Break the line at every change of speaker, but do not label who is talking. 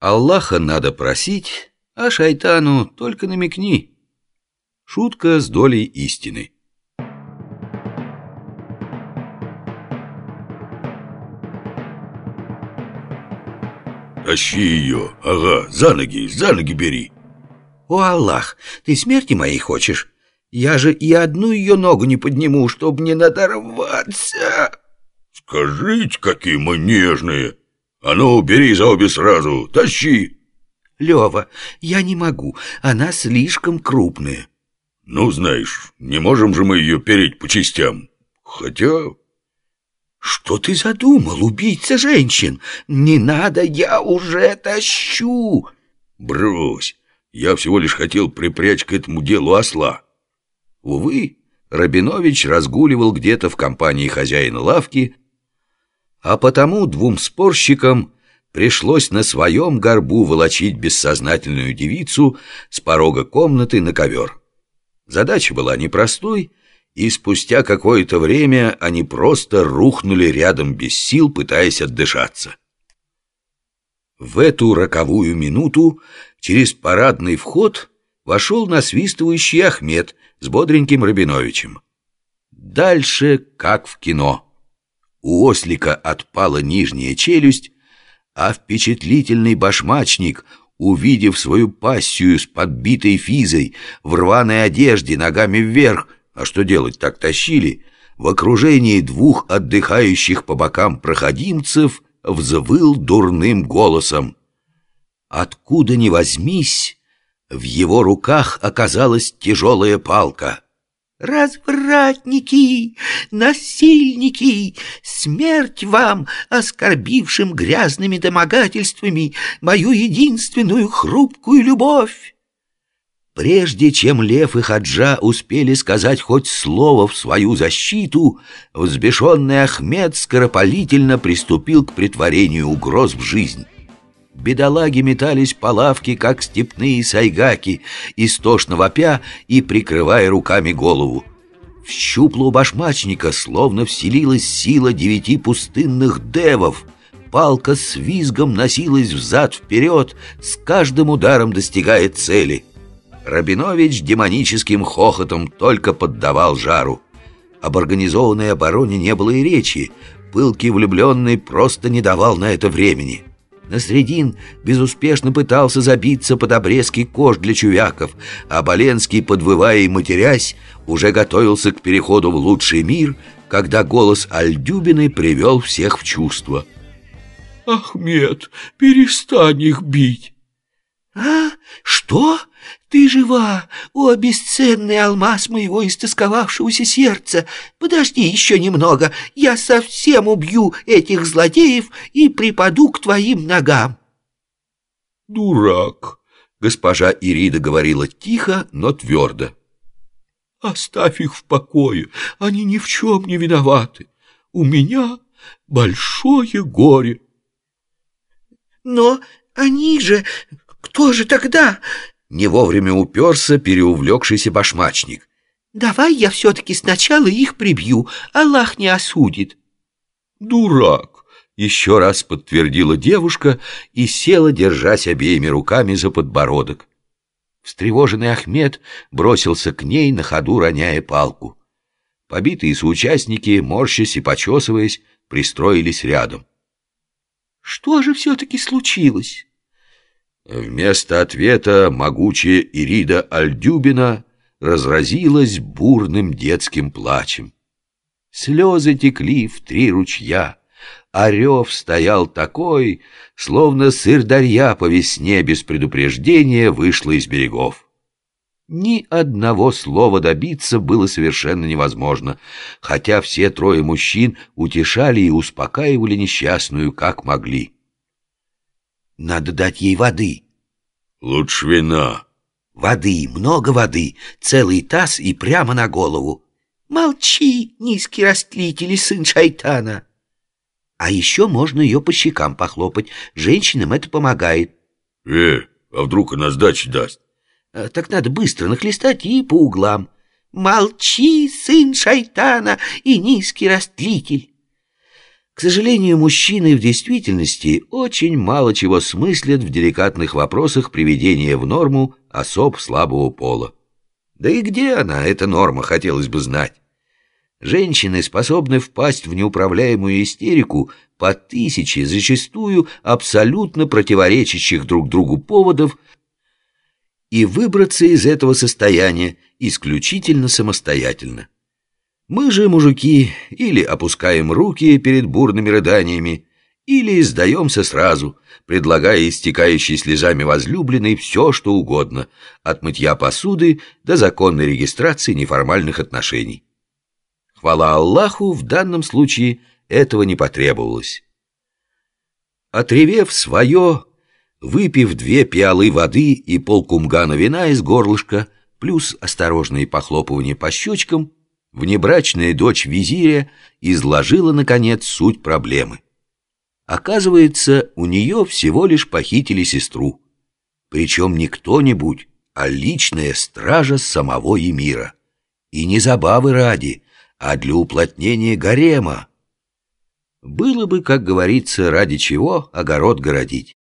Аллаха надо просить, а шайтану только намекни. Шутка с долей истины.
Тащи ее, ага, за ноги, за ноги бери.
О, Аллах, ты смерти моей хочешь? Я же и одну ее ногу не подниму, чтобы не надорваться.
Скажите, какие мы нежные. А ну, бери за обе сразу, тащи.
Лева, я не могу, она слишком крупная.
Ну, знаешь, не можем же мы ее переть по частям. Хотя...
Что ты задумал, убийца женщин? Не надо, я уже тащу.
Брось, я всего лишь хотел припрячь к этому делу осла.
Увы, Рабинович разгуливал где-то в компании хозяина лавки, а потому двум спорщикам пришлось на своем горбу волочить бессознательную девицу с порога комнаты на ковер. Задача была непростой, и спустя какое-то время они просто рухнули рядом без сил, пытаясь отдышаться. В эту роковую минуту через парадный вход вошел насвистывающий Ахмед с бодреньким Рабиновичем. Дальше как в кино. У ослика отпала нижняя челюсть, а впечатлительный башмачник, увидев свою пассию с подбитой физой, в рваной одежде, ногами вверх, а что делать, так тащили, в окружении двух отдыхающих по бокам проходимцев взвыл дурным голосом. Откуда ни возьмись, в его руках оказалась тяжелая палка —
Развратники, насильники, смерть вам, оскорбившим грязными домогательствами мою единственную хрупкую любовь.
Прежде чем Лев и Хаджа успели сказать хоть слово в свою защиту, взбешенный Ахмед скоропалительно приступил к притворению угроз в жизнь. Бедолаги метались по лавке, как степные сайгаки, истошно вопя и прикрывая руками голову. В щуплу башмачника словно вселилась сила девяти пустынных девов. Палка с визгом носилась взад-вперед, с каждым ударом достигая цели. Рабинович демоническим хохотом только поддавал жару. Об организованной обороне не было и речи. Пылкий влюбленный просто не давал на это времени. Насредин безуспешно пытался забиться под обрезки кож для чувяков, а Боленский, подвывая и матерясь, уже готовился к переходу в лучший мир, когда голос Альдюбиной привел всех в чувство.
«Ахмед, перестань их бить!»
«А? Что? Ты жива, о бесценный алмаз моего истосковавшегося сердца! Подожди еще немного, я совсем убью этих злодеев и припаду к твоим ногам!»
«Дурак!» — госпожа Ирида говорила тихо, но твердо. «Оставь их в покое, они ни в чем не виноваты. У меня большое горе».
«Но они же кто же тогда?»
Не вовремя уперся переувлекшийся башмачник.
«Давай я все-таки сначала их прибью, Аллах не осудит».
«Дурак!»
— еще раз подтвердила девушка и села, держась обеими руками за подбородок. Встревоженный Ахмед бросился к ней, на ходу роняя палку. Побитые соучастники, морщась и почесываясь, пристроились рядом.
«Что же все-таки случилось?»
Вместо ответа могучая Ирида Альдюбина разразилась бурным детским плачем. Слезы текли в три ручья, а рев стоял такой, словно сырдарья по весне без предупреждения вышла из берегов. Ни одного слова добиться было совершенно невозможно, хотя все трое мужчин утешали и успокаивали несчастную как могли.
Надо дать ей воды.
Лучше вина.
Воды, много воды, целый таз и прямо на голову. Молчи, низкий растлитель и сын шайтана. А еще можно ее по щекам похлопать. Женщинам это помогает.
Э, а вдруг она сдачи даст?
А, так надо быстро нахлестать и по углам. Молчи, сын шайтана и низкий растлитель.
К сожалению, мужчины в действительности очень мало чего смыслят в деликатных вопросах приведения в норму особ слабого пола. Да и где она, эта норма, хотелось бы знать. Женщины способны впасть в неуправляемую истерику по тысяче, зачастую абсолютно противоречащих друг другу поводов, и выбраться из этого состояния исключительно самостоятельно. Мы же, мужики, или опускаем руки перед бурными рыданиями, или сдаемся сразу, предлагая истекающей слезами возлюбленной все, что угодно, от мытья посуды до законной регистрации неформальных отношений. Хвала Аллаху, в данном случае этого не потребовалось. Отревев свое, выпив две пиалы воды и полкумгана вина из горлышка, плюс осторожные похлопывания по щечкам, внебрачная дочь визиря изложила, наконец, суть проблемы. Оказывается, у нее всего лишь похитили сестру. Причем не кто-нибудь, а личная стража самого Эмира. И не забавы ради, а для уплотнения гарема. Было бы, как говорится, ради чего огород городить.